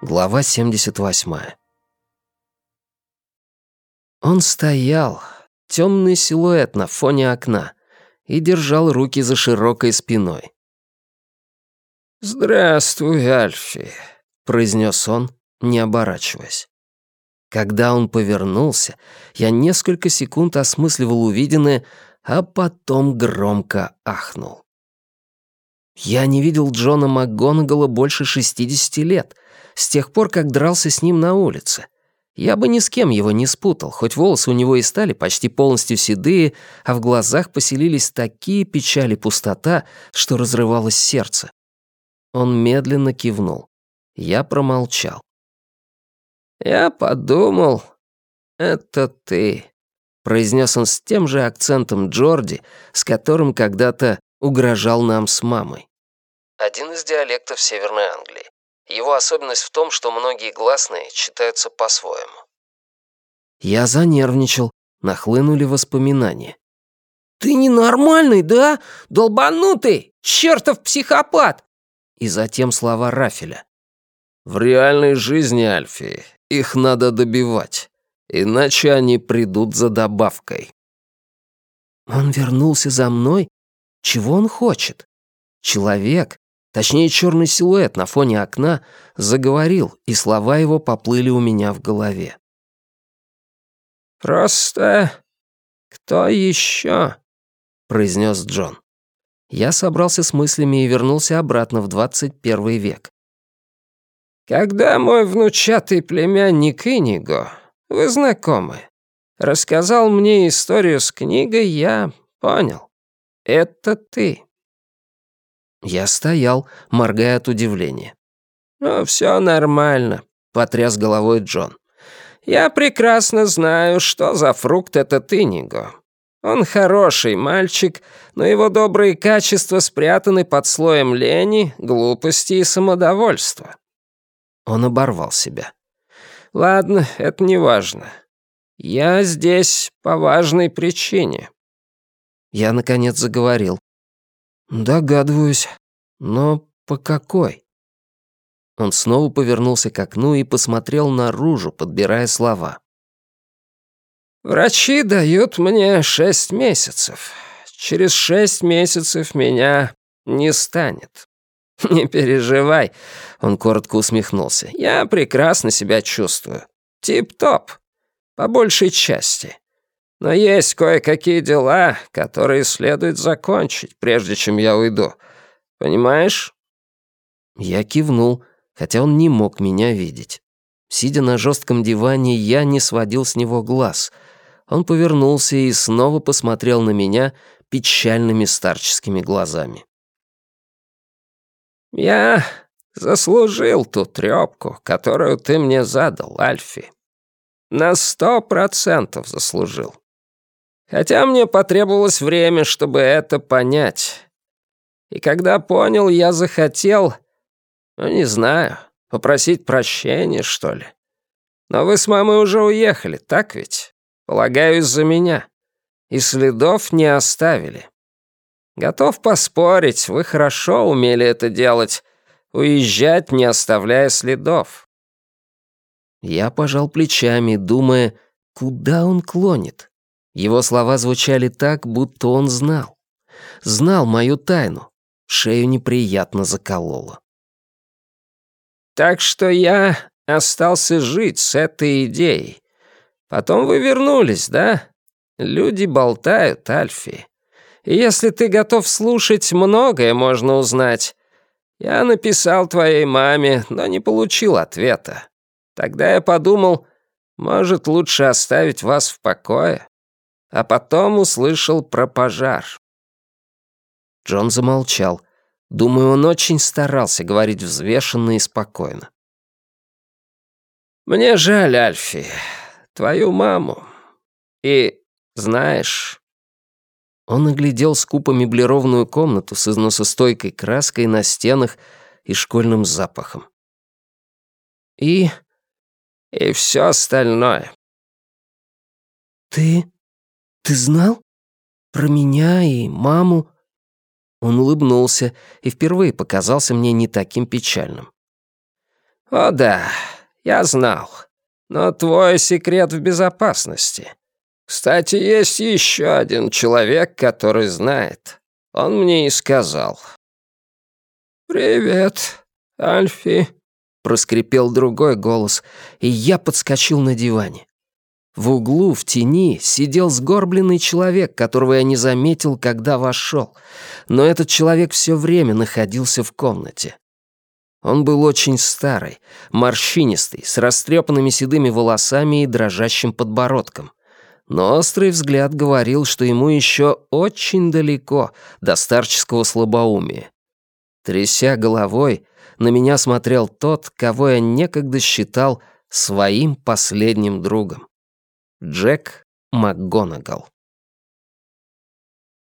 Глава 78. Он стоял, темный силуэт на фоне окна, и держал руки за широкой спиной. «Здравствуй, Альфи», — произнес он, не оборачиваясь. Когда он повернулся, я несколько секунд осмысливал увиденное, а потом громко ахнул. Я не видел Джона МакГонагала больше 60 лет, с тех пор, как дрался с ним на улице. Я бы ни с кем его не спутал, хоть волосы у него и стали почти полностью седые, а в глазах поселились такие печали пустота, что разрывалось сердце. Он медленно кивнул. Я промолчал. «Я подумал, это ты», — произнес он с тем же акцентом Джорди, с которым когда-то угрожал нам с мамой один из диалектов Северной Англии. Его особенность в том, что многие гласные читаются по-своему. Я занервничал, нахлынули воспоминания. «Ты ненормальный, да? Долбанутый! Чертов психопат!» И затем слова Рафеля. «В реальной жизни, Альфи, их надо добивать, иначе они придут за добавкой». Он вернулся за мной? Чего он хочет? Человек, Точнее, черный силуэт на фоне окна заговорил, и слова его поплыли у меня в голове. «Просто кто еще?» — произнес Джон. Я собрался с мыслями и вернулся обратно в 21 век. «Когда мой внучатый племянник Иниго, вы знакомы, рассказал мне историю с книгой, я понял. Это ты». Я стоял, моргая от удивления. «Ну, все нормально», — потряс головой Джон. «Я прекрасно знаю, что за фрукт этот Иниго. Он хороший мальчик, но его добрые качества спрятаны под слоем лени, глупости и самодовольства». Он оборвал себя. «Ладно, это не важно. Я здесь по важной причине». Я, наконец, заговорил. «Догадываюсь. Но по какой?» Он снова повернулся к окну и посмотрел наружу, подбирая слова. «Врачи дают мне шесть месяцев. Через шесть месяцев меня не станет. Не переживай», — он коротко усмехнулся. «Я прекрасно себя чувствую. Тип-топ. По большей части. Но есть кое-какие дела, которые следует закончить, прежде чем я уйду. Понимаешь?» Я кивнул, хотя он не мог меня видеть. Сидя на жестком диване, я не сводил с него глаз. Он повернулся и снова посмотрел на меня печальными старческими глазами. «Я заслужил ту трёпку, которую ты мне задал, Альфи. На сто процентов заслужил. Хотя мне потребовалось время, чтобы это понять. И когда понял, я захотел, ну, не знаю, попросить прощения, что ли. Но вы с мамой уже уехали, так ведь? Полагаю, из-за меня. И следов не оставили. Готов поспорить, вы хорошо умели это делать, уезжать, не оставляя следов. Я пожал плечами, думая, куда он клонит. Его слова звучали так, будто он знал. Знал мою тайну. Шею неприятно закололо. «Так что я остался жить с этой идеей. Потом вы вернулись, да? Люди болтают, Альфи. И если ты готов слушать, многое можно узнать. Я написал твоей маме, но не получил ответа. Тогда я подумал, может, лучше оставить вас в покое а потом услышал про пожар. Джон замолчал. Думаю, он очень старался говорить взвешенно и спокойно. «Мне жаль, Альфи, твою маму. И, знаешь...» Он оглядел скупо меблированную комнату с износостойкой краской на стенах и школьным запахом. «И...» «И все остальное». «Ты «Ты знал? Про меня и маму?» Он улыбнулся и впервые показался мне не таким печальным. «О да, я знал. Но твой секрет в безопасности. Кстати, есть еще один человек, который знает. Он мне и сказал». «Привет, Альфи», — проскрипел другой голос, и я подскочил на диване. В углу, в тени, сидел сгорбленный человек, которого я не заметил, когда вошел. Но этот человек все время находился в комнате. Он был очень старый, морщинистый, с растрепанными седыми волосами и дрожащим подбородком. Но острый взгляд говорил, что ему еще очень далеко до старческого слабоумия. Тряся головой, на меня смотрел тот, кого я некогда считал своим последним другом. Джек МакГонагал.